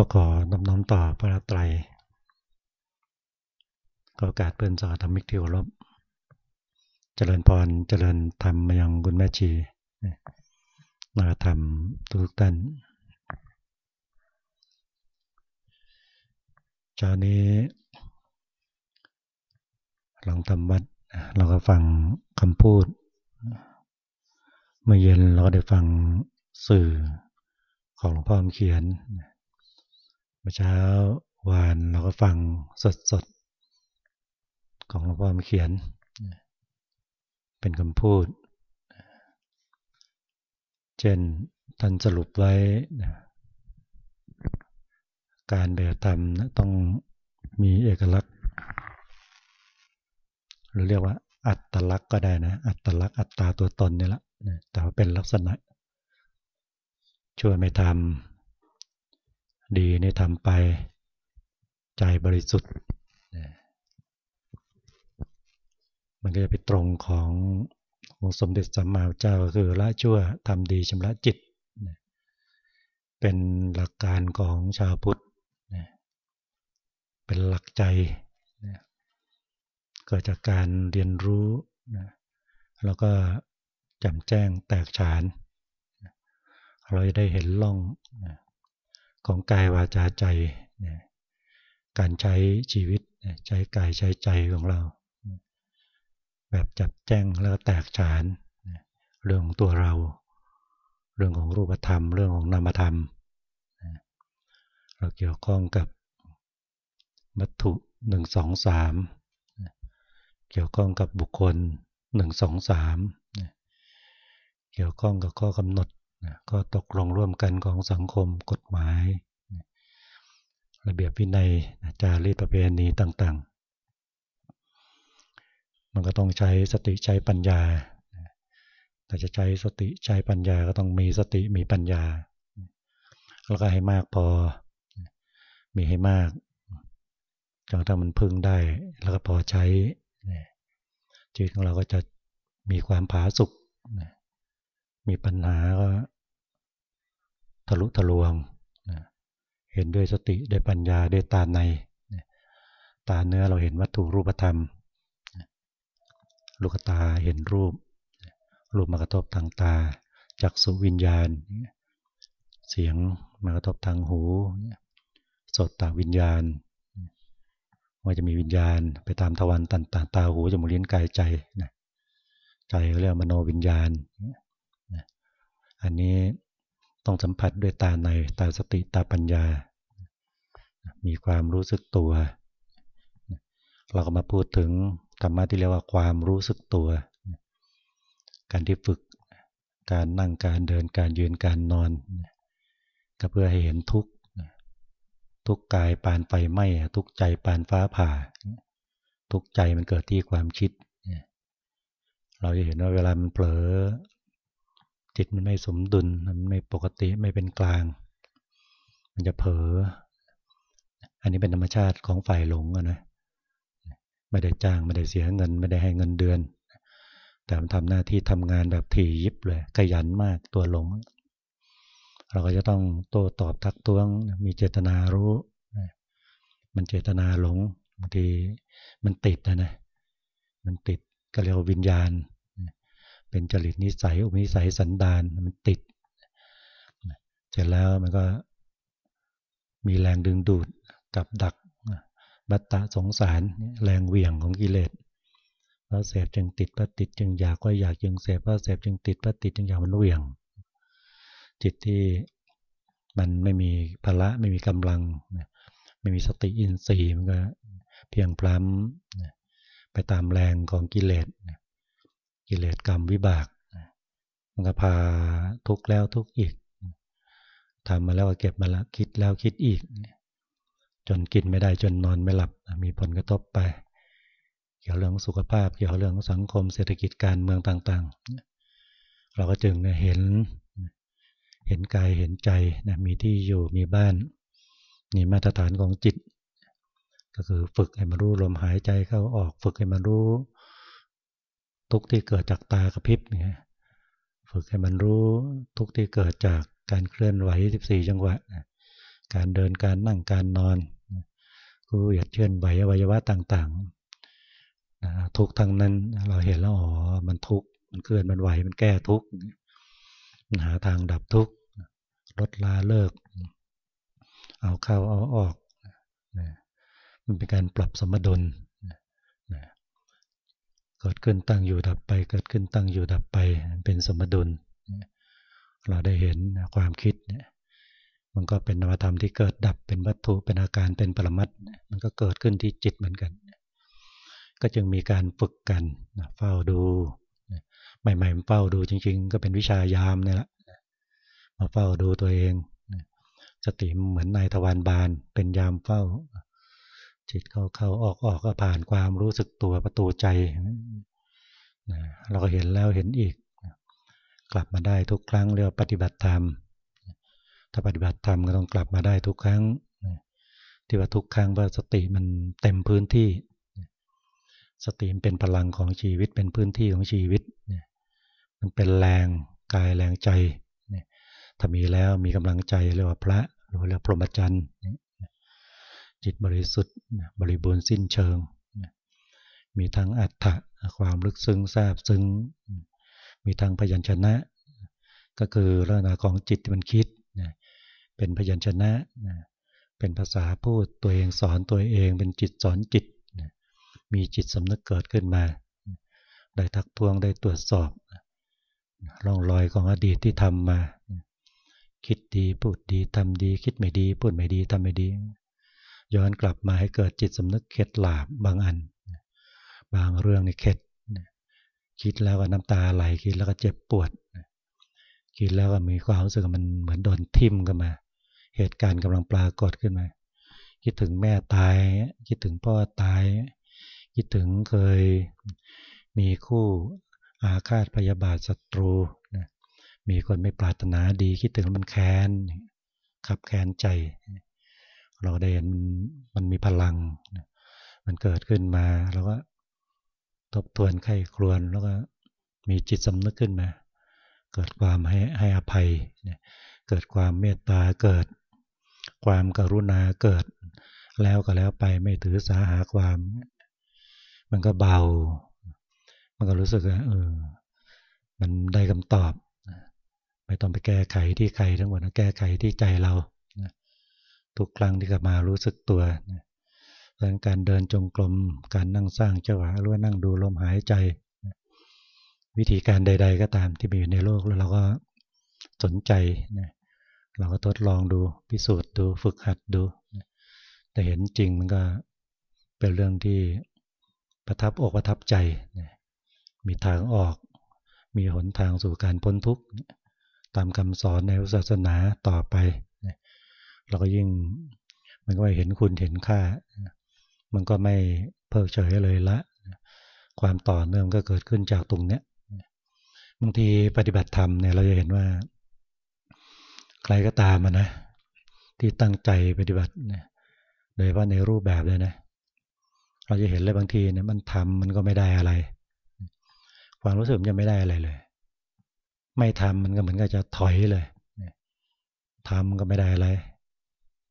ก็ขอน้อมน้อมต่อพระไตรก็โอกาสเพื่อนสาธรรมิกที่เคารพเจริญพรเจริญธรรมมายังคุณแม่ชีนาธรรมทุกท่านเช้านี้หลังทำวัดเราก็ฟังคำพูด เมื่อเย็นเราก็ได้ฟังสื่อของหลวงพ่อเขียนเมื่อเช้าวานเราก็ฟังสดๆ ของหลวงพ่อเขียน เป็นคำพูด เช่นท่านสรุปไว้ การแบบธรรมต้องมีเอกลักษณ์ หรือเรียกว่า อัตลักษณ์ก็ได้นะ อัตลักษณ์อัตตาตัวตนนี่แหละแต่ว่าเป็นลักษณะช่วยไม่ทำ ดีนี่ทำไปใจบริสุทธิ์ มันก็จะไปตรงขององค์สมเด็จสัมมาเจ้าก็คือละชั่วทำดีชำระจิต เป็นหลักการของชาวพุทธ เป็นหลักใจ เกิดจากการเรียนรู้ แล้วก็จำแจ้งแตกฉาน เราจะได้เห็นล่อง ของกายวาจาใจการใช้ชีวิตใช้กายใช้ใจของเรา แบบจับแจ้งแล้วแตกฉานเรื่องของตัวเรา เรื่องของรูปธรรม เรื่องของนามธรรม เราเกี่ยวข้องกับวัตถุหนึ่งสองสามเกี่ยวข้องกับบุคคลหนึ่งสองสามเกี่ยวข้องกับข้อกำหนด ก็ตกลงร่วมกันของสังคมกฎหมาย ระเบียบวินัยจารีตประเพณีต่างๆ มันก็ต้องใช้สติใช้ปัญญา แต่จะใช้สติใช้ปัญญาก็ต้องมีสติมีปัญญา แล้วก็ให้มากพอ มีให้มากจนถ้ามันพึ่งได้ แล้วก็พอใช้ชีวิตของเราก็จะมีความผาสุกมีปัญหาก็ ทะลุทะลวง เห็นด้วยสติด้วยปัญญาด้วยตาใน ตาเนื้อเราเห็นวัตถุรูปธรรม ลูกตาเห็นรูป รูปมากระทบทางตา จักสุวิญญาณ เสียงมากระทบทางหู สดตาวิญญาณ ว่าจะมีวิญญาณไปตามทวารต่างๆตาหูจมูกลิ้นกายใจใจเรียกมโนวิญญาณ อันนี้ ต้องสัมผัสด้วยตาในตาสติตาปัญญา มีความรู้สึกตัว เราก็มาพูดถึงธรรมะที่เรียกว่าความรู้สึกตัว การที่ฝึกการนั่งการเดินการยืนการนอน ก็เพื่อให้เห็นทุกทุกกายปานไฟไหม้ทุกใจปานฟ้าผ่า ทุกใจมันเกิดที่ความคิด เราจะเห็นว่าเวลามันเผลอ จิตมันไม่สมดุลมันไม่ปกติไม่เป็นกลาง มันจะเผลออันนี้เป็นธรรมชาติของฝ่ายหลงนะไม่ได้จ้างไม่ได้เสียเงิน ไม่ได้ให้เงินเดือน แต่มันทำหน้าที่ทำงานแบบถี่ยิบเลยขยันมากตัวหลง เราก็จะต้องโต้ตอบทักท้วง มีเจตนารู้ มันเจตนาหลงบางทีมันติดนะนะมันติดก็เรียกว่าวิญญาณ เป็นจริตนิสัย อุปนิสัยสันดานมันติด เสร็จแล้วมันก็มีแรงดึงดูดกับดักบัตตะสงสารแรงเหวี่ยงของกิเลสพระเสพจึงติดพระติดจึงอยากก็อยากจึงเสพพระเสพจึงติดพระติดจึงอยากมันเหวี่ยง จิตที่มันไม่มีพละไม่มีกำลัง ไม่มีสติอินทรีย์มันก็เพียงพล้ำไปตามแรงของกิเลส กิเลสกรรมวิบาก มันก็พาทุกแล้วทุกอีกทำมาแล้วเก็บมาแล้วคิดแล้วคิดอีก จนกินไม่ได้จนนอนไม่หลับ มีผลกระทบไป เกี่ยวเรื่องสุขภาพ เกี่ยวเรื่องสังคมเศรษฐกิจการเมืองต่าง ๆ เราก็จึงเห็นเห็นกายเห็นใจนะมีที่อยู่มีบ้านนี่มาตรฐานของจิต ก็คือฝึกให้มันรู้ลมหายใจเข้าออก ฝึกให้มันรู้ ทุกที่เกิดจากตากระพริบเนี่ยฝึกให้มันรู้ทุกที่เกิดจากการเคลื่อนไหว 14 จังหวะ การเดินการนั่งการนอนกูเหยียดเชื่อนไหวอวัยวะต่างๆ ทุกทั้งนั้นเราเห็นแล้วอ๋อมันทุกมันเคลื่อนมันไหวมันแก้ทุกมันหาทางดับทุกลดลาเลิก เอาเข้าเอาออกมันเป็นการปรับสมดุล กิดขึ้นตั้งอยู่ดับไป เกิดขึ้นตั้งอยู่ดับไป เป็นสมดุล เราได้เห็นความคิดเนี่ยมันก็เป็นนามธรรมที่เกิดดับเป็นวัตถุเป็นอาการเป็นปรมัตมันก็เกิดขึ้นที่จิตเหมือนกัน ก็จึงมีการฝึกกันเฝ้าดูใหม่ๆเฝ้าดูจริง ๆ ก็เป็นวิชายามนี่แหละมาเฝ้าดูตัวเองสติเหมือนนายทวารบานเป็นยามเฝ้า จิตเข้าเข้าออกออกก็ผ่านความรู้สึกตัวประตูใจเราก็เห็นแล้วเห็นอีก กลับมาได้ทุกครั้งเรียกปฏิบัติธรรม ถ้าปฏิบัติธรรมก็ต้องกลับมาได้ทุกครั้งที่ว่าทุกครั้งว่าสติมันเต็มพื้นที่ สติมันเป็นพลังของชีวิตเป็นพื้นที่ของชีวิต มันเป็นแรงกายแรงใจถ้ามีแล้วมีกำลังใจเรียกว่าพระหรือเรียกพรหมจรรย์ จิตบริสุทธิ์บริบูรณ์สิ้นเชิง มีทั้งอัตถะความลึกซึ้งทราบซึ้ง มีทั้งพยัญชนะ ก็คือลักษณะของจิตที่มันคิด เป็นพยัญชนะ เป็นภาษาพูดตัวเองสอนตัวเองเป็นจิตสอนจิต มีจิตสำนึกเกิดขึ้นมา ได้ทักท้วงได้ตรวจสอบร่องรอยของอดีตที่ทำมา คิดดีพูดดีทำดี คิดไม่ดีพูดไม่ดีทำไม่ดี ย้อนกลับมาให้เกิดจิตสำนึกเข็ดหลาบบางอัน บางเรื่องนี่เข็ดคิดแล้วก็น้ำตาไหลคิดแล้วก็เจ็บปวด คิดแล้วก็มีความรู้สึกมันเหมือนโดนทิ่มกันมา เหตุการณ์กำลังปรากฏขึ้นมา คิดถึงแม่ตาย คิดถึงพ่อตาย คิดถึงเคยมีคู่อาฆาตพยาบาทศัตรูมีคนไม่ปรารถนาดี คิดถึงมันแค้นขับแค้นใจ เราได้เห็นมันมีพลัง มันเกิดขึ้นมาเราก็ทบทวนไข้ครวนแล้วก็มีจิตสำนึกขึ้นมา เกิดความให้ให้อภัย เกิดความเมตตาเกิด ความกรุณาเกิด แล้วก็แล้วไปไม่ถือสาหาความ มันก็เบา มันก็รู้สึกว่าเออ มันได้คำตอบ ไม่ต้องไปแก้ไขที่ใครทั้งหมดนะแก้ไขที่ใจเรา ทุกครั้งที่กลับมารู้สึกตัวเรื่องการเดินจงกรม การนั่งสร้างจังหวะหรือว่านั่งดูลมหายใจ วิธีการใด ๆ ก็ตามที่มีอยู่ในโลกแล้วเราก็สนใจเราก็ทดลองดูพิสูจน์ดูฝึกหัดดู แต่เห็นจริงมันก็เป็นเรื่องที่ประทับอกประทับใจ มีทางออก มีหนทางสู่การพ้นทุกข์ ตามคำสอนในศาสนาต่อไป เราก็ยิ่งมันก็เห็นคุณเห็นค่า มันก็ไม่เพิกเฉยเลยละ ความต่อเนื่องก็เกิดขึ้นจากตรงเนี้ยบางทีปฏิบัติธรรมเนี่ยเราจะเห็นว่า ใครก็ตามนะ ที่ตั้งใจปฏิบัติเนี่ยโดยว่าในรูปแบบเลยนะ เราจะเห็นเลยบางทีเนี่ยมันทำมันก็ไม่ได้อะไร ความรู้สึกมันจะไม่ได้อะไรเลย ไม่ทำมันก็เหมือนกับจะถอยเลยทำก็ไม่ได้อะไร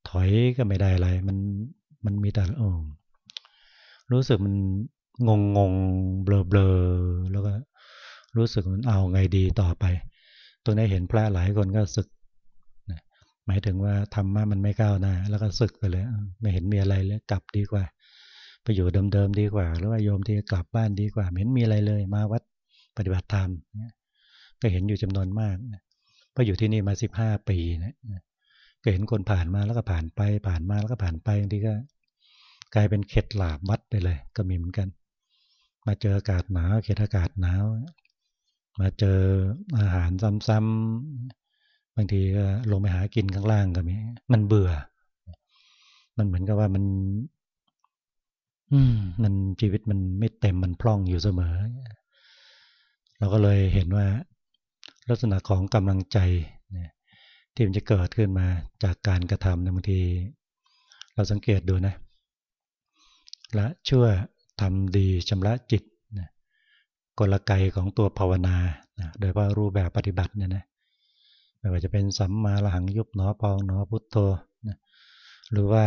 ถอยก็ไม่ได้อะไร มันมันมีแต่โอ้รู้สึกมันงงงงเบลอเบลอแล้วก็รู้สึกมันเอาไงดีต่อไป ตรงนี้เห็นพระหลายคนก็สึกหมายถึงว่าธรรมะมันไม่ก้าวหน้าแล้วก็สึกไปเลย ไม่เห็นมีอะไรแล้วกลับดีกว่า ไปอยู่เดิมๆดีกว่า หรือว่าโยมที่กลับบ้านดีกว่าไม่เห็นมีอะไรเลย มาวัดปฏิบัติธรรมก็เห็นอยู่จำนวนมากเพราะอยู่ที่นี่มาสิบห้าปีนะ ก็เห็นคนผ่านมาแล้วก็ผ่านไป ผ่านมาแล้วก็ผ่านไปบางทีก็ กลายเป็นเข็ดหลาบวัดไปเลย ก็มีเหมือนกัน มาเจออากาศหนาวเข็ดอากาศหนาวมาเจออาหารซ้ำๆบางทีก็ลงไปหากินข้างล่างก็มีมันเบื่อ มันเหมือนกับว่ามัน อืม มันชีวิตมันไม่เต็มมันพร่องอยู่เสมอ เราก็เลยเห็นว่า ลักษณะของกำลังใจเนี่ย ที่มันจะเกิดขึ้นมาจากการกระทำในบางที เราสังเกตดูนะละชั่วทำดีชำระจิตนะกลไกของตัวภาวนานะโดยว่ารูปแบบปฏิบัติเนี่ยนะไม่ว่าจะเป็นสัมมาละหังยุบหนอปองหนอพุทโธนะหรือว่า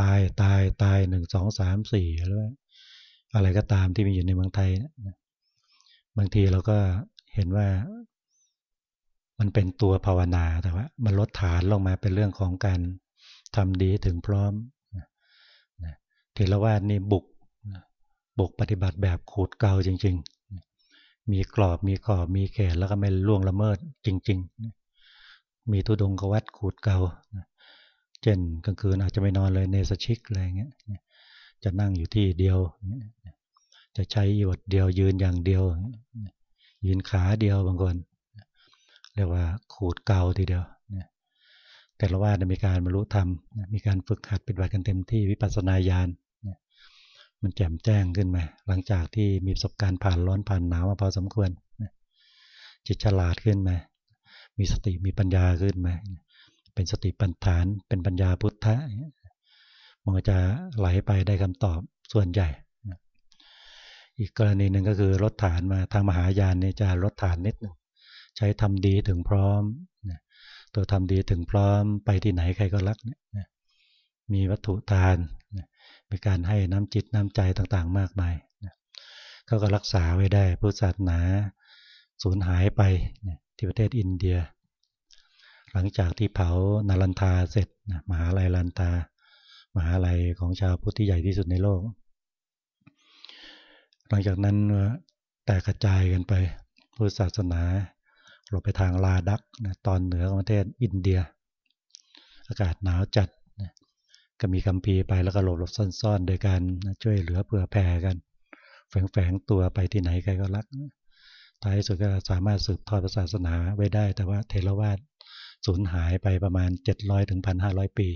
ตายตายตายหนึ่งสองสามสี่หรือว่าอะไรก็ตามที่มีอยู่ในเมืองไทยบางทีเราก็เห็นว่า มันเป็นตัวภาวนาแต่ว่ามันลดฐานลงมาเป็นเรื่องของการทำดีถึงพร้อมเทรวานี่บุกบุกปฏิบัติแบบขูดเกาจริง ๆ มีกรอบมีขอบมีแขนแล้วก็ไม่ล่วงละเมิดจริง ๆ มีทุดงกวัดขูดเกาเช่นกลางคืนอาจจะไม่นอนเลยเนสชิกอะไรเงี้ยจะนั่งอยู่ที่เดียว จะใช้หยดเดียวยืนอย่างเดียว ยืนขาเดียวบางคน เรียกว่าขูดเกาทีเดียวแต่ละว่ามีการบรรลุธรรมมีการฝึกหัดปฏิบัติกันเต็มที่วิปัสสนาญาณมันแจ่มแจ้งขึ้นมา หลังจากที่มีประสบการณ์ผ่านร้อนผ่านหนาวมาพอสมควรจิตฉลาดขึ้นมา มีสติมีปัญญาขึ้นมา เป็นสติปัญฐาน เป็นปัญญาพุทธะมันก็จะไหลไปได้คำตอบส่วนใหญ่ อีกกรณีหนึ่งก็คือลดฐานมาทางมหายานเนี่ยจะลดฐานนิดหนึ่ง ใช้ทำดีถึงพร้อมตัวทำดีถึงพร้อมไปที่ไหนใครก็รักมีวัตถุทานมีการให้น้ำจิตน้ำใจต่างๆ มากมายเขาก็รักษาไว้ได้พุทธศาสนาสูญหายไปที่ประเทศอินเดีย หลังจากที่เผานารันทาเสร็จมหาลัยลันตามหาลัยของชาวพุทธที่ใหญ่ที่สุดในโลก หลังจากนั้นแตกกระจายกันไปพุทธศาสนา หลบไปทางลาดักนะตอนเหนือของประเทศอินเดีย อากาศหนาวจัดนะก็มีคำพีไปแล้วก็หลบหลบซ่อนๆ โดยการช่วยเหลือเผื่อแผ่กัน แฝงๆตัวไปที่ไหนใครก็รักท้ายสุดก็สามารถสืบทอดศาสนาไว้ได้ แต่ว่าเทรวาสสูญหายไปประมาณ 700ถึง1,500 ปี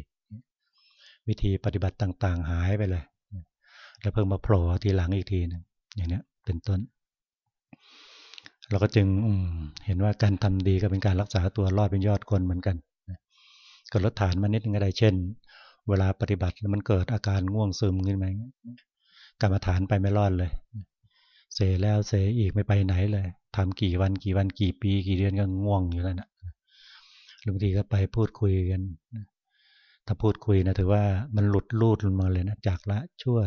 วิธีปฏิบัติต่างๆหายไปเลย แล้วเพิ่งมาโผล่ทีหลังอีกทีนึงอย่างนี้เป็นต้น เราก็จึงเห็นว่าการทำดีก็เป็นการรักษาตัวรอดเป็นยอดคนเหมือนกันก็ลดฐานมานิดนึงก็ได้เช่น เวลาปฏิบัติแล้วมันเกิดอาการง่วงซึมขึ้นมากรรมาฐานไปไม่รอดเลย เสแล้วเสอีกไม่ไปไหนเลยทำกี่วันกี่วันกี่ปี กี่เดือนก็ง่วงอยู่แล้วนะบางทีก็ไปพูดคุยกันถ้าพูดคุยนะถือว่ามันหลุดลูดลงมาเลยนะจากละชั่ว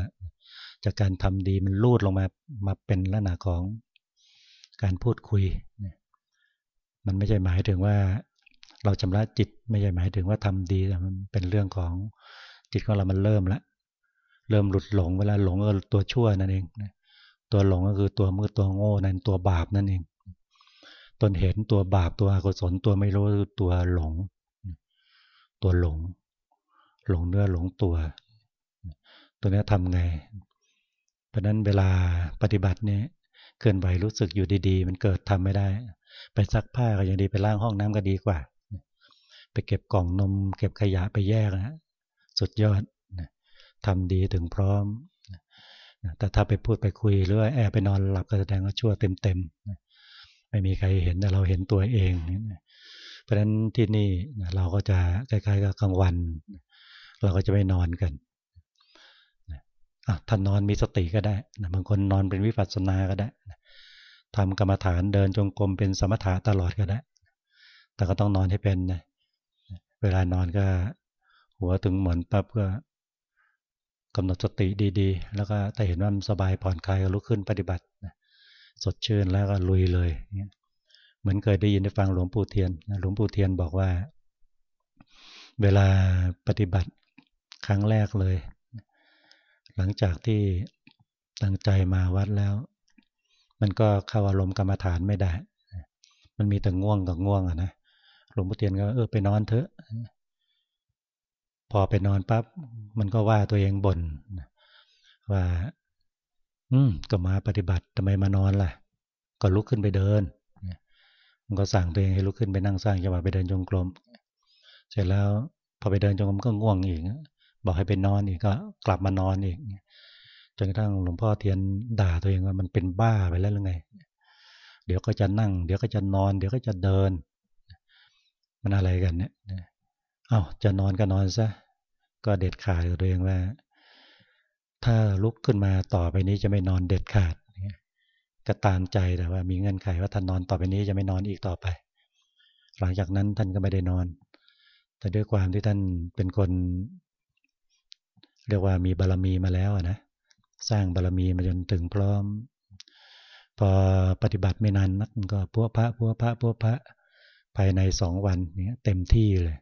จากการทำดีมันลูดลงมามาเป็นลักษณะของ การพูดคุย มันไม่ใช่หมายถึงว่าเราชำระจิตไม่ใช่หมายถึงว่าทำดีแต่มันเป็นเรื่องของจิตของเรามันเริ่มล้วเริ่มหลุดหลงเวลาหลงก็ตัวชั่วนั่นเองตัวหลงก็คือตัวมือตัวโง่นั่นตัวบาปนั่นเองตนเห็นตัวบาปตัวอกุศลตัวไม่รู้ตัวหลง ตัวหลง หลงเนื้อหลงตัว ตัวนี้ทำไง เพราะนั้นเวลาปฏิบัติเนี่ย เคลื่อนไหวรู้สึกอยู่ดีๆ มันเกิดทำไม่ได้ ไปซักผ้าก็ยังดีไปล้างห้องน้ำก็ดีกว่า ไปเก็บกล่องนม เก็บขยะไปแยกนะสุดยอดทำดีถึงพร้อมแต่ถ้าไปพูดไปคุยหรือว่าแอบไปนอนหลับก็แสดงว่าชั่วเต็มๆไม่มีใครเห็นแต่เราเห็นตัวเอง เพราะฉะนั้นที่นี่เราก็จะคล้ายๆกับกลางวัน เราก็จะไม่นอนกัน ถ้านอนมีสติก็ได้นะบางคนนอนเป็นวิปัสสนาก็ได้ทำกรรมฐานเดินจงกรมเป็นสมถะตลอดก็ได้ แต่ก็ต้องนอนให้เป็นนะเวลานอนก็ หัวถึงหมอนปั๊บก็กำหนดสติดีๆ แล้วก็ถ้าเห็นว่ามันสบายผ่อนคลายก็ลุกขึ้นปฏิบัติสดชื่นแล้วก็ลุยเลย เหมือนเคยได้ยินได้ฟังหลวงปู่เทียน หลวงปู่เทียนบอกว่า เวลาปฏิบัติครั้งแรกเลย หลังจากที่ตั้งใจมาวัดแล้ว มันก็เข้าอารมณ์กรรมฐานไม่ได้ มันมีแต่ง่วงกับง่วงอะนะหลวงพ่อเทียนก็เออไปนอนเถอะ พอไปนอนปั๊บมันก็ว่าตัวเองบน่นว่า อืมก็มาปฏิบัติทำไมมานอนล่ะ ก็ลุกขึ้นไปเดินมันก็สั่งตัวเองให้ลุกขึ้นไปนั่งสร้างจังหวะไปเดินจงกรมเสร็จแล้วพอไปเดินจงกรมก็ง่วงอีก บอกให้ไปนอนอีกก็กลับมานอนอีกจนกระทั่งหลวงพ่อเทียนด่าตัวเองว่ามันเป็นบ้าไปแล้วหรือไง เดี๋ยวก็จะนั่ง เดี๋ยวก็จะนอน เดี๋ยวก็จะเดิน มันอะไรกันเนี่ยเอา้าจะนอนก็นอนซะก็เด็ดขาดกับตัวเองว่า ถ้าลุกขึ้นมาต่อไปนี้จะไม่นอนเด็ดขาดก็ตามใจแต่ว่า มีเงื่อนไขว่าท่านนอนต่อไปนี้จะไม่นอนอีกต่อไป หลังจากนั้นท่านก็ไม่ได้นอน แต่ด้วยความที่ท่านเป็นคน เรียกว่ามีบารรมีมาแล้วนะสร้างบารรมีมาจนถึงพร้อม พอปฏิบัติไม่นานนักก็พวพระพวพระพวพระภายในสองวันเนี้เต็มที่เลย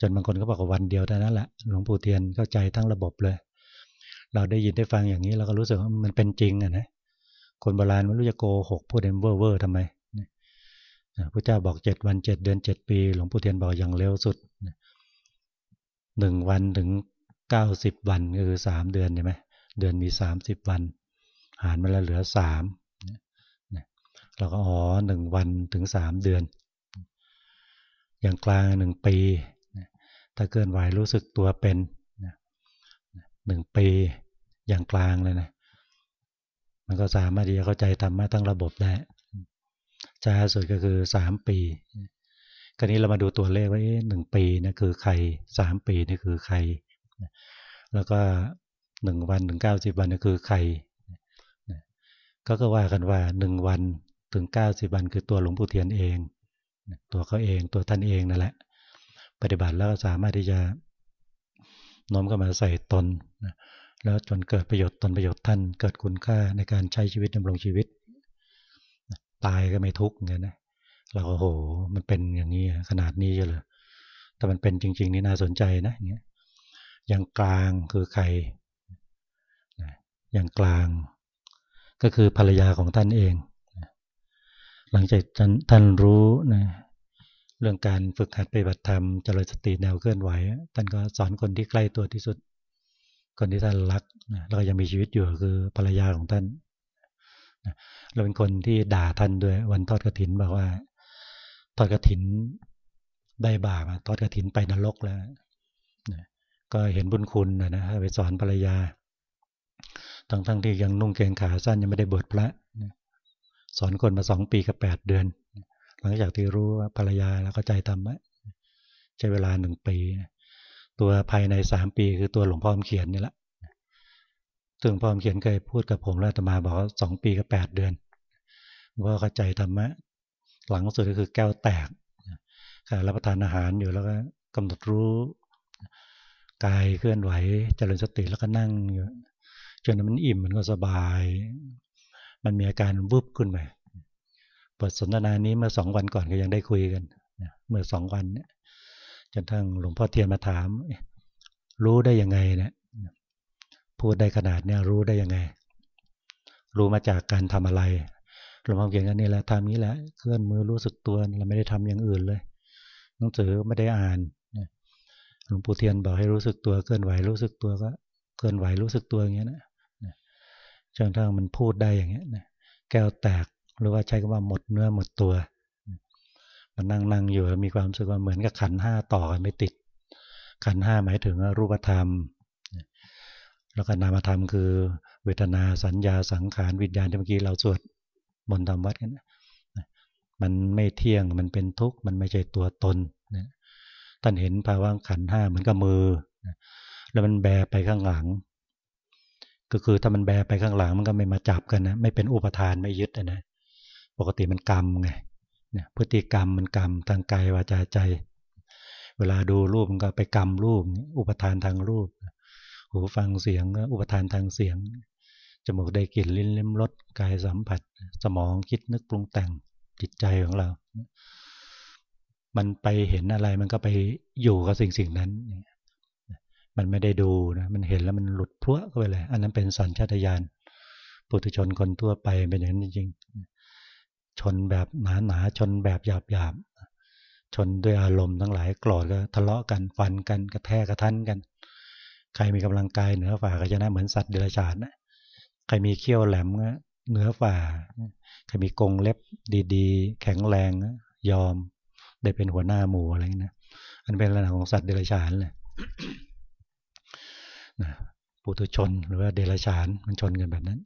จนบางคนก็บอกว่าวันเดียวเท่านั้นแหละหลวงปู่เทียนเข้าใจทั้งระบบเลย เราได้ยินได้ฟังอย่างนี้เราก็รู้สึกว่ามันเป็นจริงอะนะคนโบราณไม่รู้จะโกหกพูดเอ็มเวอร์เวอร์ทำไมพระเจ้าบอกเจ็ดวันเจ็ดเดือนเจ็ดปี หลวงปู่เทียนบอกอย่างเร็วสุดหนึ่งวันถึง เก้าสิบวันคือสามเดือนใช่ไหมเดือนมีสามสิบวัน หารมาแล้วเหลือสามเราก็อ๋อหนึ่งวันถึงสามเดือน อย่างกลางหนึ่งปี ถ้าเกินไหวรู้สึกตัวเป็นหนึ่งปีอย่างกลางเลยนะมันก็สามารถที่จะเข้าใจธรรมะทั้งระบบได้ช้าสุดก็คือสามปีคราวนี้เรามาดูตัวเลขว่าหนึ่งปีนี่คือใครสามปีนี่คือใคร แล้วก็หนึ่งวันถึงเก้าสิบวันนี่คือใครก็ก็ว่ากันว่าหนึ่งวันถึงเก้าสิบวันคือตัวหลวงปู่เทียนเอง ตัวเขาเองตัวท่านเองนั่นแหละ ปฏิบัติแล้วก็สามารถที่จะน้อมเข้ามาใส่ตนแล้วจนเกิดประโยชน์ตนประโยชน์ท่านเกิดคุณค่าในการใช้ชีวิตดำรงชีวิต ตายก็ไม่ทุกข์เงี้ยนะเราก็โหมันเป็นอย่างนี้ขนาดนี้เลยแต่มันเป็นจริง ๆ นี่น่าสนใจนะเงี้ย อย่างกลางคือใคร อย่างกลาง ก็คือภรรยาของท่านเอง หลังจากท่านรู้นะเรื่องการฝึกหัดปฏิบัติธรรมเจริญสติแนวเคลื่อนไหว ท่านก็สอนคนที่ใกล้ตัวที่สุด คนที่ท่านรักแล้วก็ยังมีชีวิตอยู่คือภรรยาของท่านเราเป็นคนที่ด่าท่านด้วย วันทอดกระถินบอกว่า ทอดกระถินได้บาปทอดกระถินไปนรกแล้ว ก็เห็นบุญคุณนะนะไปสอนภรรยา ทั้งทั้งที่ยังนุ่งเกงขาสั้นยังไม่ได้บวชพระสอนคนมาสองปีกับแปดเดือน หลังจากที่รู้ว่าภรรยาแล้วก็ใจทำใช้เวลาหนึ่งปี ตัวภายในสามปีคือตัวหลวงพ่อมเขียนนี่แหละซึ่งพ่อมเขียนเคยพูดกับผมแล้วตมาบอกว่าสองปีกับแปดเดือนว่าเข้าใจธรรมะ หลังสุดก็คือแก้วแตกการรับประทานอาหารอยู่แล้วก็กำหนดรู้ กายเคลื่อนไหวเจริญสติแล้วก็นั่งอยู่จนมันอิ่มมันก็สบาย มันมีอาการวุบขึ้นไปบทสนทนานี้เมื่อสองวันก่อนก็ยังได้คุยกันเมื่อสองวันเนี่ยจนทั้งหลวงพ่อเทียนมาถาม รู้ได้ยังไงเนะี่ยพูดได้ขนาดเนี้ยรู้ได้ยังไง รู้มาจากการทำอะไรหลวงพ่อเขียนกันนี่แหละทำนี้แหละเคลื่อนมือรู้สึกตัวเราไม่ได้ทำอย่างอื่นเลยหนังสือไม่ได้อ่าน หลวงปู่เทียนบอกให้รู้สึกตัวเคลื่อนไหวรู้สึกตัวก็เคลื่อนไหวรู้สึกตัวอย่างเงี้ยนะจนทั้งมันพูดได้อย่างเงี้ยแก้วแตกหรือว่าใช้คำว่าหมดเนื้อหมดตัวมันนั่งนั่งอยู่มีความรู้สึกว่าเหมือนกับขันห้าต่อกันไม่ติด ขันห้าหมายถึงรูปธรรม แล้วก็นามธรรมคือ เวทนาสัญญาสังขารวิญญาณที่เมื่อกี้เราสวดบนธรรมวัดกันมันไม่เที่ยงมันเป็นทุกข์มันไม่ใช่ตัวตน ท่านเห็นภาวะขันห้าเหมือนกับมือ แล้วมันแบไปข้างหลัง ก็คือถ้ามันแบไปข้างหลังมันก็ไม่มาจับกันนะ ไม่เป็นอุปทานไม่ยึดนะ ปกติมันกรรมไงเนี่ยพฤติกรรมมันกรรมทางกายวาจาใจ เวลาดูรูปมันก็ไปกรรมรูป อุปทานทางรูป หูฟังเสียงอุปทานทางเสียง จมูกได้กลิ่นลิ้นลิ้มรสกายสัมผัส สมองคิดนึกปรุงแต่งจิตใจของเรา มันไปเห็นอะไรมันก็ไปอยู่กับสิ่งสิ่งนั้น มันไม่ได้ดูนะมันเห็นแล้วมันหลุดพวเข้าไปเลย อันนั้นเป็นสัญชาตญาณปุถุชนคนทั่วไปเป็นอย่างนั้นจริงชนแบบหนาหนาชนแบบหยาบหยาบชนด้วยอารมณ์ทั้งหลายโกรธก็ทะเลาะกันฟันกันกระแทกกระทันกัน ใครมีกำลังกายเหนือฝ่าก็จะน่าเหมือนสัตว์เดรัจฉานนะใครมีเขี้ยวแหลมเหนือฝ่าใครมีกรงเล็บดี ๆ แข็งแรงยอม ได้เป็นหัวหน้าหมู่อะไรนะอันเป็นลักษณะของสัตว์เดรัจฉานเลยนะปุถุชนหรือว่าเดรัจฉานมันชนกันแบบนั้น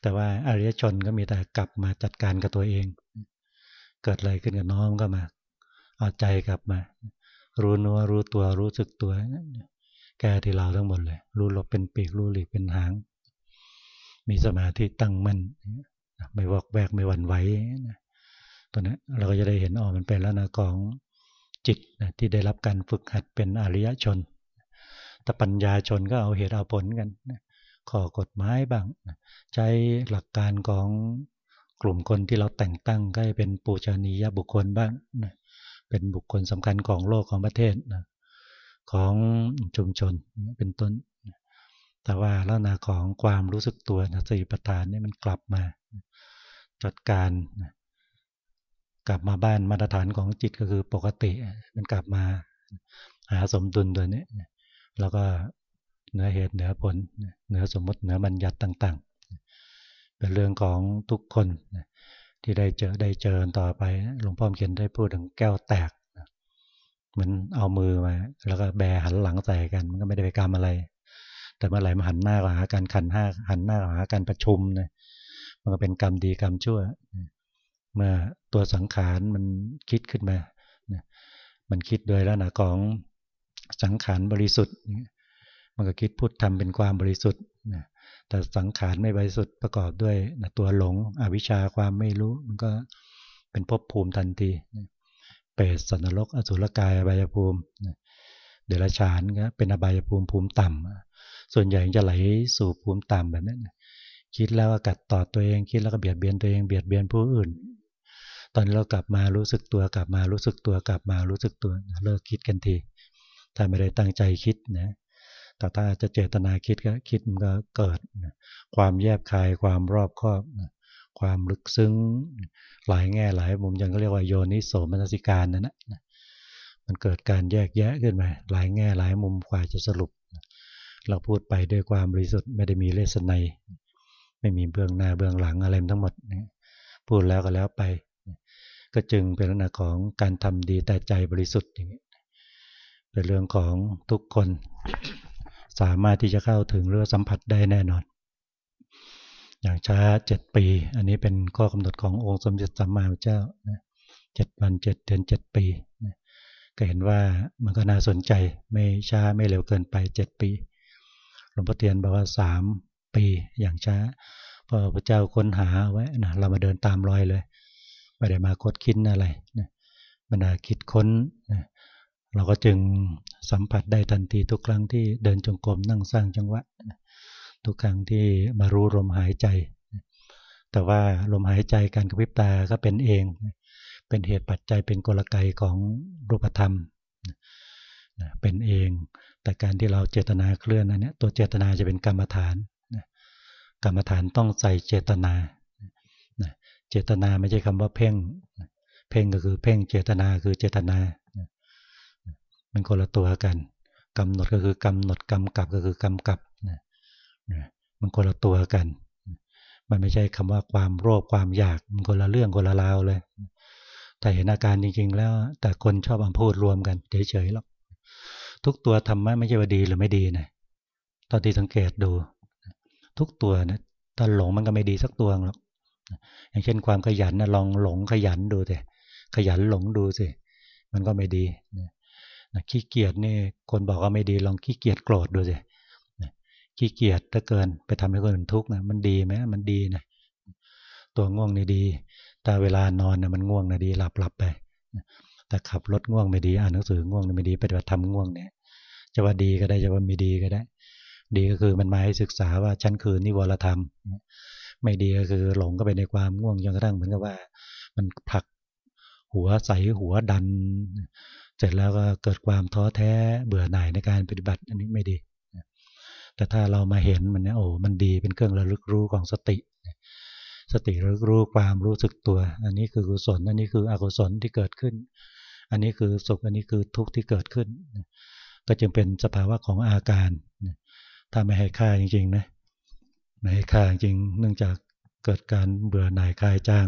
แต่ว่าอริยชนก็มีแต่กลับมาจัดการกับตัวเอง เกิดอะไรขึ้นกับน้องก็มา เอาใจกลับมา รู้นัวรู้ตัวรู้สึกตัว แก้ที่เราทั้งหมดเลย รู้หลบเป็นปีกรู้หลีกเป็นหาง มีสมาธิตั้งมั่นไม่วอกแวกไม่หวั่นไหว ตัวนี้เราก็จะได้เห็นอ๋อมันเป็นลักษณะของจิตที่ได้รับการฝึกหัดเป็นอริยชน แต่ปัญญาชนก็เอาเหตุเอาผลกันข้อกฎหมายบ้าง ใช้หลักการของกลุ่มคนที่เราแต่งตั้งก็เป็นปูชนียบุคคลบ้างเป็นบุคคลสำคัญของโลกของประเทศของชุมชนเป็นต้น แต่ว่าลักษณะของความรู้สึกตัวนะสติปัฏฐานนี่มันกลับมาจัดการ กลับมาบ้านมาตรฐานของจิตก็คือปกติ มันกลับมาหาสมดุลตัวนี้แล้วก็เหนือเหตุเหนือผลเหนือสมมติเหนือบัญญัติต่างๆ เป็นเรื่องของทุกคนที่ได้เจอได้เจอต่อไปหลวงพ่อเขียนได้พูดถึงแก้วแตกเหมือนเอามือมาแล้วก็แบหันหลังใส่กัน มันก็ไม่ได้ไปกรรมอะไร แต่เมื่อไหร่มาหันหน้าหาการขันห้าหันหน้าหาการประชุมเนี่ยมันก็เป็นกรรมดีกรรมชั่ว เมื่อตัวสังขารมันคิดขึ้นมา มันคิดโดยลักษณะของสังขารบริสุทธิ์ มันก็คิดพูดทำเป็นความบริสุทธิ์ แต่สังขารไม่บริสุทธิ์ประกอบด้วยตัวหลง อวิชชาความไม่รู้ มันก็เป็นภพภูมิทันที เปรตสันนรก อสุรกาย อบายภูมิ เดรัจฉานก็เป็นอบายภูมิภูมิต่ำส่วนใหญ่จะไหลสู่ภูมิต่ำแบบนั้น คิดแล้วก็กัดต่อตัวเอง คิดแล้วก็เบียดเบียนตัวเอง เบียดเบียนผู้อื่น ตอนนี้เรากลับมารู้สึกตัวกลับมารู้สึกตัวกลับมารู้สึกตัวเลิกคิดกันทีถ้าไม่ได้ตั้งใจคิดนะแต่ถ้าจะเจตนาคิดก็คิดมันก็เกิดความแยบคายความรอบคอบความลึกซึ้งหลายแง่หลายมุมยังก็เรียกว่าโยนิโสมนสิการนั่นนะมันเกิดการแยกแยะขึ้นมาหลายแง่หลายมุมกว่าจะสรุป เราพูดไปด้วยความบริสุทธิ์ไม่ได้มีเลสไนไม่มีเบื้องหน้าเบื้องหลังอะไรทั้งหมด พูดแล้วก็แล้วไป ก็จึงเป็นลักษณะของการทำดีแต่ใจบริสุทธิ์อย่างนี้เป็นเรื่องของทุกคนสามารถที่จะเข้าถึงหรือสัมผัสได้แน่นอน อย่างช้าเจ็ดปี อันนี้เป็นข้อกำหนดขององค์สมเด็จสัมมาสัมพุทธเจ้าเจ็ดวันเจ็ดเดือนเจ็ดปีก็เห็นว่ามันก็น่าสนใจไม่ช้าไม่เร็วเกินไปเจ็ดปีหลวงพ่อเทียนบอกว่าสามปีอย่างช้าพอพระเจ้าค้นหาไว้นะเรามาเดินตามรอยเลย ไม่ได้มาคดคิดอะไรนะมันนาคิดค้นนะเราก็จึงสัมผัสได้ทันทีทุกครั้งที่เดินจงกรมนั่งสร้างจังหวะ ทุกครั้งที่มารู้ลมหายใจ แต่ว่าลมหายใจการกระพริบตาก็เป็นเอง เป็นเหตุปัจจัยเป็นกลไกของรูปธรรม เป็นเอง แต่การที่เราเจตนาเคลื่อนอันนี้ตัวเจตนาจะเป็นกรรมฐาน กรรมฐานต้องใส่เจตนา เจตนาไม่ใช่คำว่าเพ่ง เพ่งก็คือเพ่ง เจตนาคือเจตนา มันคนละตัวกันกำหนดก็คือกำหนดกำกับก็คือกำกับมันคนละตัวกัน มันไม่ใช่คำว่าความโรคความอยาก มันคนละเรื่องคนละราวเลย แต่เห็นอาการจริง ๆ แล้ว แต่คนชอบอาพูดรวมกันเฉยๆหรอกทุกตัวธรรมะไม่ใช่ว่าดีหรือไม่ดีนะตอนที่สังเกตดู ทุกตัวนะตอนหลงมันก็ไม่ดีสักตัวหรอก อย่างเช่นความขยันนะลองหลงขยันดูสิขยันหลงดูสิมันก็ไม่ดีนะขี้เกียจนี่คนบอกว่าไม่ดี ลองขี้เกียจโกรธดูสิขี้เกียจถ้าเกินไปทำให้คนอื่นทุกข์นะมันดีไหมมันดีนะตัวง่วงนี่ดี แต่เวลานอนนะมันง่วงนะดีหลับหลับไปแต่ขับรถง่วงไม่ดีอ่านหนังสือง่วงไม่ดีปฏิบัติธรรมง่วงเนี่ยจะว่าดีก็ได้จะว่าไม่ดีก็ได้ ดีก็คือมันมาให้ศึกษาว่าชั้นคือนิวรธรรม ไม่ดีก็คือหลงก็ไปในความง่วงจนกระทั่งเหมือนกับว่า มันผลักหัวใสหัวดัน เสร็จแล้วก็เกิดความท้อแท้เบื่อหน่ายในการปฏิบัติ อันนี้ไม่ดี แต่ถ้าเรามาเห็นมันเนี่ยโอ้มันดีเป็นเครื่องระลึกรู้ของสติ สติระลึกรู้ความรู้สึกตัว อันนี้คือกุศล อันนี้คืออกุศลที่เกิดขึ้น อันนี้คือสุขอันนี้คือทุกข์ที่เกิดขึ้น ก็จึงเป็นสภาวะของอาการถ้าไม่ให้ค่าจริงๆนะ ไม่ให้ค่าจริง เนื่องจากเกิดการเบื่อหน่ายคลายจาง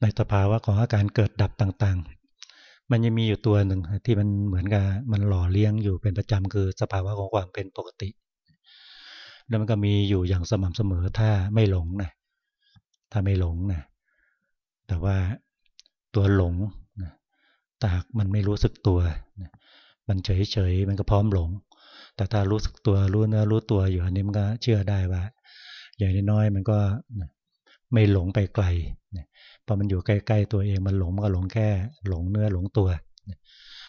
ในสภาวะของอาการเกิดดับต่างๆ มันยังมีอยู่ตัวหนึ่งที่มันเหมือนกับมันหล่อเลี้ยงอยู่เป็นประจำคือสภาวะของความเป็นปกติ แล้วมันก็มีอยู่อย่างสม่ำเสมอถ้าไม่หลงนะถ้าไม่หลงนะแต่ว่าตัวหลงนะตากมันไม่รู้สึกตัวนะมันเฉยๆมันก็พร้อมหลง แต่ถ้ารู้สึกตัวรู้เนื้อรู้ตัวอยู่อันนี้มันก็เชื่อได้ว่า อย่างน้อยมันก็ไม่หลงไปไกลพอมันอยู่ใกล้ๆตัวเองมันหลงมันก็หลงแค่หลงเนื้อหลงตัว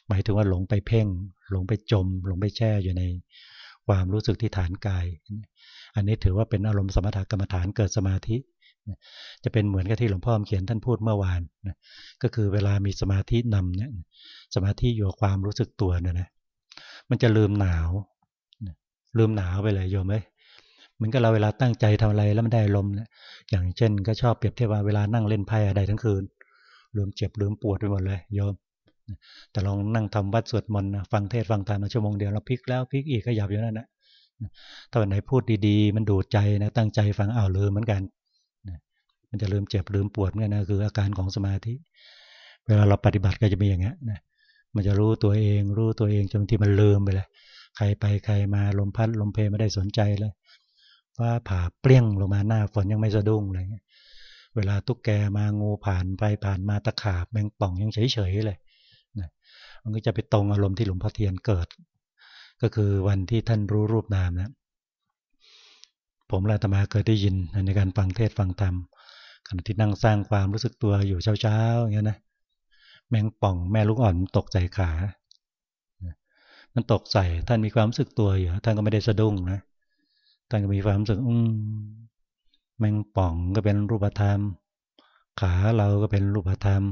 หมายถึงว่าหลงไปเพ่ง หลงไปจม หลงไปแช่อยู่ในความรู้สึกที่ฐานกาย อันนี้ถือว่าเป็นอารมณ์สมถกรรมฐานเกิดสมาธิ จะเป็นเหมือนกับที่หลวงพ่อเขียนท่านพูดเมื่อวานนะก็คือเวลามีสมาธินำเนี่ยสมาธิอยู่กับความรู้สึกตัวเนี่ยนะมันจะลืมหนาว ลืมหนาวไปเลยโยมไหมเหมือนกับเราเวลาตั้งใจทำอะไรแล้วมันได้ลมเนี่ยอย่างเช่น ก็ชอบเปรียบเทียบว่าเวลานั่งเล่นไพ่อะไรทั้งคืนลืมเจ็บลืมปวดไปหมดเลยโยมแต่ลองนั่งทำวัดสวดมนต์ฟังเทศฟังธรรมชั่วโมงเดียวแล้วพลิกแล้วพลิกอีกก็หยับอยู่นั่นนะถ้าวันไหนพูดดีๆ มันดูดใจนะตั้งใจฟังอ้าวลืมเหมือนกัน มันจะลืมเจ็บลืมปวดเนี่ยนะคืออาการของสมาธิ เวลาเราปฏิบัติก็จะมีอย่างเงี้ยนะ มันจะรู้ตัวเอง รู้ตัวเองจนที่มันลืมไปเลย ใครไปใครมาลมพัดลมเพไม่ได้สนใจเลยว่าผ่าเปรี้ยงลงมาหน้าฝนยังไม่สะดุ้งอะไรเงี้ยเวลาตุ๊กแกมางูผ่านไปผ่านมาตะขาบแมงป่องยังเฉยๆเลยนะมันก็จะไปตรงอารมณ์ที่หลวงพ่อเทียนเกิด ก็คือวันที่ท่านรู้รูปนามนะผมและตมาเคยได้ยินในการฟังเทศฟังธรรมขณะที่นั่งสร้างความรู้สึกตัวอยู่เช้าๆอย่างนี้ยนะ แมงป่องแม่ลูกอ่อนตกใส่ขา มันตกใส่ท่านมีความรู้สึกตัวอยู่ท่านก็ไม่ได้สะดุ้งนะท่านก็มีความรู้สึกอืมแมงป่องก็เป็นรูปธรรม ขาเราก็เป็นรูปธรรม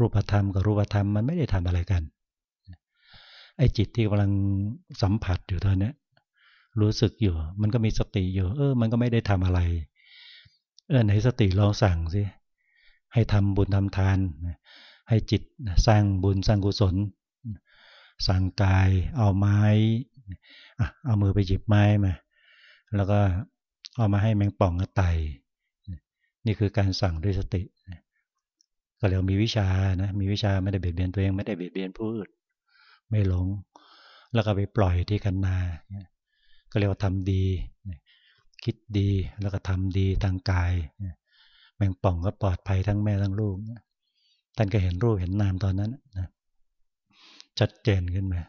รูปธรรมกับรูปธรรมมันไม่ได้ทำอะไรกันไอ้จิตที่กำลังสัมผัสอยู่ตอนนี้รู้สึกอยู่ มันก็มีสติอยู่ เออ มันก็ไม่ได้ทำอะไร เออไหนสติลองสั่งสิให้ทำบุญทำทาน ให้จิตสร้างบุญสร้างกุศลสั่งกายเอาไม้เอามือไปหยิบไม้มา แล้วก็เอามาให้แมงป่องไตนี่คือการสั่งด้วยสติ ก็เรียกมีวิชานะมีวิชาไม่ได้เบียดเบียนตัวเองไม่ได้เบียดเบียนผู้อื่นไม่หลง แล้วก็ไปปล่อยที่กันนา ก็เรียกว่าทำดี คิดดีแล้วก็ทำดีทางกาย แมงป่องก็ปลอดภัยทั้งแม่ทั้งลูก ท่านก็เห็นรูปเห็นนามตอนนั้นนะชัดเจนขึ้นมา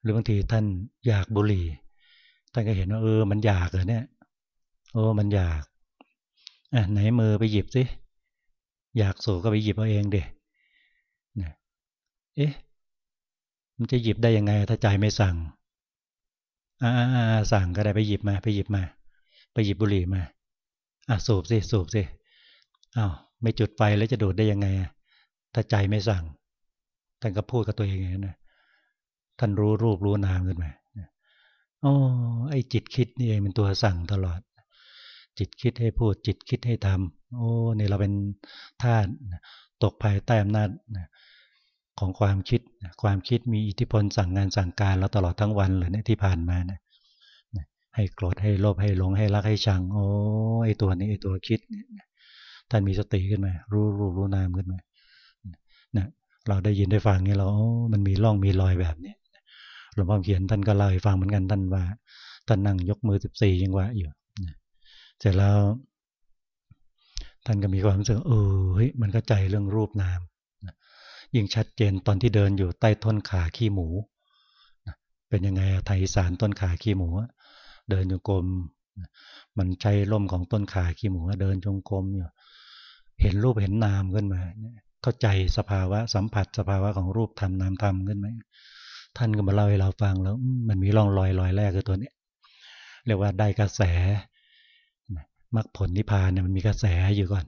หรือบางทีท่านอยากบุหรี่ ท่านก็เห็นว่าเออ มันอยากเหรอเนี่ย โอ้มันอยากอะไหนมือไปหยิบสิอยากสูบก็ไปหยิบเอาเองเดนะเอ๊ะมันจะหยิบได้ยังไง ถ้าใจไม่สั่งอ่าสั่งก็ได้ไปหยิบมา ไปหยิบมา ไปหยิบบุหรี่มาอะสูบสิสูบสิอ้าวไม่จุดไฟแล้วจะดูดได้ยังไง ถ้าใจไม่สั่ง ท่านก็พูดกับตัวเองอย่างนั้นนะท่านรู้รูปรู้นามขึ้นมาอ๋อไอ้จิตคิดนี่เองเป็นตัวสั่งตลอด จิตคิดให้พูด จิตคิดให้ทำโอ้เนี่ยเราเป็นท่านตกภายใต้อำนาจของความคิด ความคิดมีอิทธิพลสั่งงานสั่งการเราตลอดทั้งวันเลยเนี่ยที่ผ่านมานี่ยให้โกรธให้โลภให้หลงให้รักให้ชัง โอ้ไอตัวนี้ไอตัวคิดท่านมีสติขึ้นมา รู้รู้รู้นามขึ้นมา นะเราได้ยินได้ฟังนี่เรามันมีร่องมีรอยแบบนี้หลวงพ่อเขียนท่านก็เล่าให้ฟังเหมือนกันท่านว่าท่านนั่งยกมือสิบสี่ยังว่าอยู่เสร็จแล้ว ท่านก็มีความรู้สึกเออเฮ้ยมันก็ใจเรื่องรูปนามยิ่งชัดเจนตอนที่เดินอยู่ใต้ต้นขาขี้หมูเป็นยังไงไทยสารต้นขาขี้หมูเดินจงกรมมันใช้ล่มของต้นขาขี้หมูเดินจงกรมอยู่เห็นรูปเห็นนามขึ้นมา เข้าใจสภาวะสัมผัสสภาวะของรูปธรรมนามธรรมขึ้นไหมท่านก็มาเล่าให้เราฟังแล้วมันมีร่องรอยรอยแรกคือตัวนี้เรียกว่าได้กระแสมรรคผลนิพพานเนี่ยมันมีกระแสอยู่ก่อน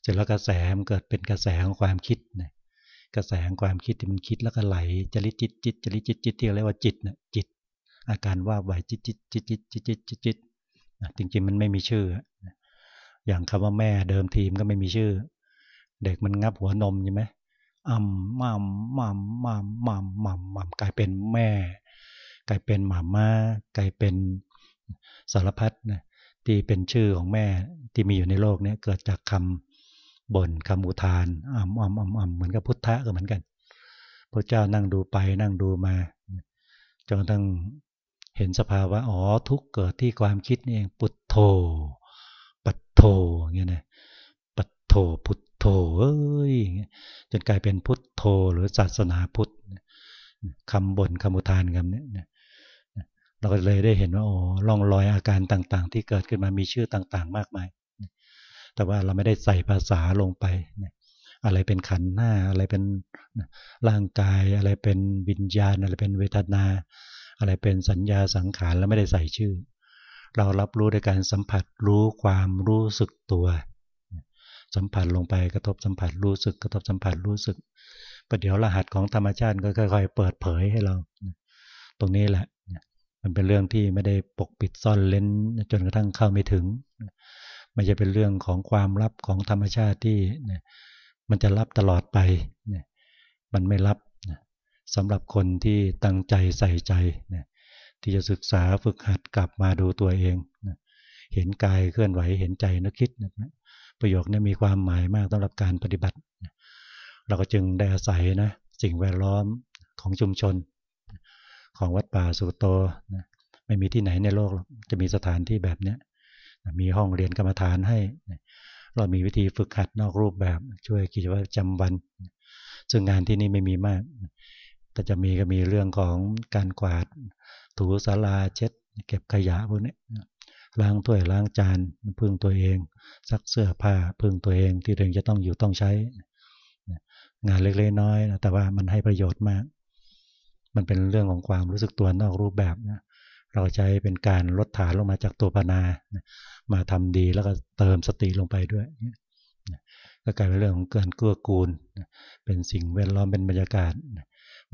เสร็จแล้วกระแสมันเกิดเป็นกระแสของความคิดนะกระแสของความคิดที่มันคิดแล้วก็ไหลจริจิตจิตจริจิตจิตที่เรียกว่าจิตนะจิต อาการว่าไหวจิตจิตจิตจิตจิตจิตจิตจิตจริงๆมันไม่มีชื่อ อย่างคำว่าแม่เดิมทีมก็ไม่มีชื่อ เด็กมันงับหัวนมใช่ไหมอ่ำม่ำม่ำม่ำม่ำม่ำม่ำกลายเป็นแม่ กลายเป็นหมาม่ากลายเป็นสารพัดนะที่เป็นชื่อของแม่ที่มีอยู่ในโลกนี้เกิดจากคำบ่นคำอุทานอ่ำอ่ำอ่ำอ่ำเหมือนกับพุทธะก็เหมือนกันพระเจ้านั่งดูไปนั่งดูมาจนตั้งเห็นสภาวะอ๋อทุกเกิดที่ความคิดนี่เอง ปุตโธปัตโธเงี้ยนะปัตโธพุทโธเอ้ยจนกลายเป็นพุทโธหรือศาสนาพุทธคำบ่นคำอุทานคำนี้เราก็เลยได้เห็นว่าโอ้ร่องรอยอาการต่างๆ ที่เกิดขึ้นมามีชื่อต่างๆ มากมาย แต่ว่าเราไม่ได้ใส่ภาษาลงไปอะไรเป็นขันหน้าอะไรเป็นร่างกาย อะไรเป็นวิญญาณ อะไรเป็นเวทนา อะไรเป็นสัญญาสังขารแล้วไม่ได้ใส่ชื่อ เรารับรู้ด้วยการสัมผัสรู้ความรู้สึกตัว สัมผัสลงไปกระทบสัมผัสรู้สึก กระทบสัมผัสรู้สึกประเดี๋ยวรหัสของธรรมชาติก็ค่อยๆเปิดเผยให้เรา ตรงนี้แหละ มันเป็นเรื่องที่ไม่ได้ปกปิดซ่อนเล้นจนกระทั่งเข้าไม่ถึง มันจะเป็นเรื่องของความลับของธรรมชาติที่มันจะรับตลอดไป มันไม่รับสำหรับคนที่ตั้งใจใส่ใจ ที่จะศึกษาฝึกหัดกลับมาดูตัวเอง เห็นกายเคลื่อนไหวเห็นใจนึกคิด ประโยคนี้มีความหมายมากสำหรับการปฏิบัติ เราก็จึงได้อาศัยนะสิ่งแวดล้อมของชุมชน ของวัดป่าสุโตนะไม่มีที่ไหนในโลกจะมีสถานที่แบบนี้มีห้องเรียนกรรมฐานให้ เรามีวิธีฝึกหัดนอกรูปแบบช่วยกิจวัตรประจำวัน ซึ่งงานที่นี่ไม่มีมาก แต่จะมีก็มีเรื่องของการกวาด ถูสาราเช็ด เก็บขยะพวกนี้ ล้างถ้วยล้างจานพึ่งตัวเอง ซักเสื้อผ้าพึ่งตัวเองที่ตัวเองจะต้องอยู่ต้องใช้ งานเล็กๆน้อยๆแต่ว่ามันให้ประโยชน์มาก มันเป็นเรื่องของความรู้สึกตัวนอกรูปแบบนะเราใช้เป็นการลดฐานลงมาจากตัวปนามาทำดีแล้วก็เติมสติลงไปด้วยก็กลายเป็นเรื่องของเการเกื้อกูล เป็นสิ่งแวดล้อมเป็นบรรยากาศ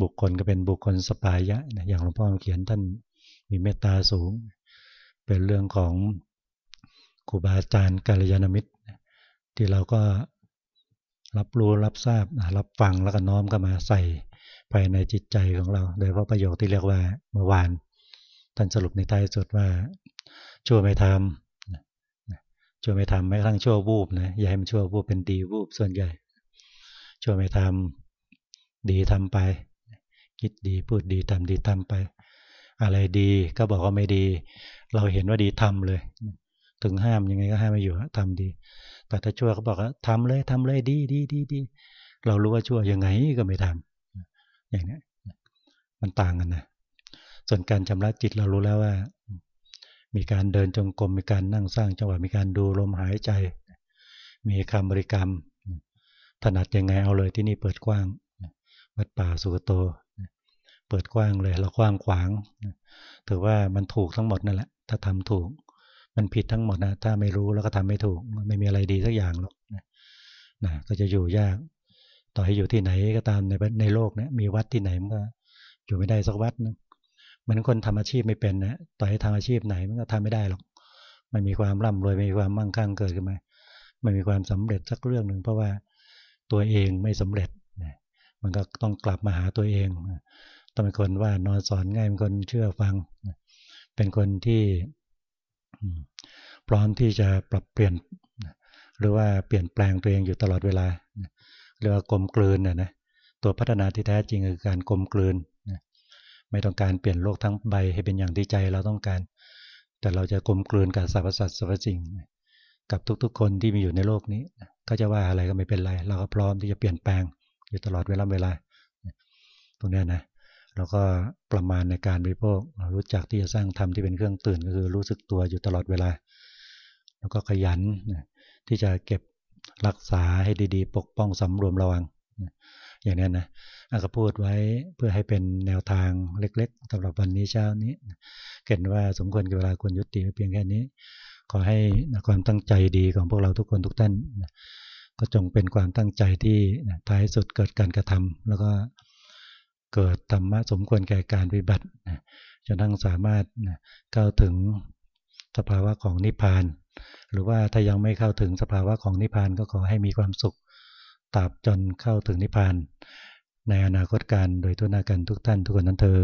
บุคคลก็เป็นบุคคลสปายะ อย่างหลวงพ่อเขียนท่านมีเมตตาสูง เป็นเรื่องของครูบาอาจารย์กาลยานมิตร ที่เราก็รับรู้รับทราบรับฟังแล้วก็น้อมก็มาใส่ภายในจิตใจของเรา โดยเพราะประโยคที่เรียกว่าเมื่อวานท่านสรุปในท้ายสุดว่าชั่วไม่ทำชั่วไม่ทำไม่ทั้งชั่ววูบนะอย่าให้มันชั่ววูบเป็นดีวูบส่วนใหญ่ ชั่วไม่ทำดีทำไป คิดดีพูดดีทำดีทำไป อะไรดีก็บอกว่าไม่ดี เราเห็นว่าดีทำเลย ถึงห้ามยังไงก็ห้ามไม่อยู่ทำดี แต่ถ้าชั่วเขาบอกว่าทำเลยทำเลยดีดีดีดีเรารู้ว่าชั่วยังไงก็ไม่ทำอย่างนี้มันต่างกันนะส่วนการชำระจิตเรารู้แล้วว่า มีการเดินจงกรมมีการนั่งสร้างจังหวะมีการดูลมหายใจ มีคำบริกรรม ถนัดยังไงเอาเลยที่นี่เปิดกว้าง วัดป่าสุกโต เปิดกว้างเลย เรากว้างขวาง ถือว่ามันถูกทั้งหมดนั่นแหละ ถ้าทำถูก มันผิดทั้งหมดนะ ถ้าไม่รู้แล้วก็ทำไม่ถูก ไม่มีอะไรดีสักอย่างหรอกนะก็จะอยู่ยาก ต่อให้อยู่ที่ไหนก็ตามในในโลกเนะมีวัดที่ไหนมันก็อยู่ไม่ได้สักวัดนะเหมือนคนทำอาชีพไม่เป็นนะ ต่อให้ทำอาชีพไหนมันก็ทำไม่ได้หรอกไม่มีความร่ำรวยไม่มีความมั่งคั่งเกิดขึ้นมาไม่มีความสำเร็จสักเรื่องหนึ่งเพราะว่าตัวเองไม่สำเร็จนะมันก็ต้องกลับมาหาตัวเอง ต้องเป็นคนว่านอนสอนง่ายเป็นคนเชื่อฟัง เป็นคนที่พร้อมที่จะปรับเปลี่ยน หรือว่าเปลี่ยนแปลงตัวเองอยู่ตลอดเวลาเรียกว่ากลมกลืนนะนะตัวพัฒนาที่แท้จริงคือการกลมกลืนไม่ต้องการเปลี่ยนโลกทั้งใบให้เป็นอย่างที่ใจเราต้องการ แต่เราจะกลมกลืนกับสรรพสัตว์สรรพสิ่ง กับทุกๆ คนที่มีอยู่ในโลกนี้ ก็จะว่าอะไรก็ไม่เป็นไร เราก็พร้อมที่จะเปลี่ยนแปลงอยู่ตลอดเวลาเวลา ตรงนี้นะ แล้วก็ประมาณในการบริโภค รู้จักที่จะสร้างธรรมที่เป็นเครื่องตื่นก็คือรู้สึกตัวอยู่ตลอดเวลา แล้วก็ขยันที่จะเก็บรักษาให้ดีๆ ปกป้องสำรวมระวัง อย่างนี้นะอาก็พูดไว้เพื่อให้เป็นแนวทางเล็กๆสำหรับวันนี้เช้านี้เห็นว่าสมควรกับเวลาควรยุติเพียงแค่นี้ ขอให้ความตั้งใจดีของพวกเราทุกคนทุกท่านก็จงเป็นความตั้งใจที่ท้ายสุดเกิดการกระทำแล้วก็ เกิดธรรมะสมควรแก่การปฏิบัติจนทั้งสามารถเข้าถึงสภาวะของนิพพาน หรือว่าถ้ายังไม่เข้าถึงสภาวะของนิพพานก็ขอให้มีความสุขตราบจนเข้าถึงนิพพาน ในอนาคตการโดยทุนากันทุกท่านทุกคนนั้นเธอ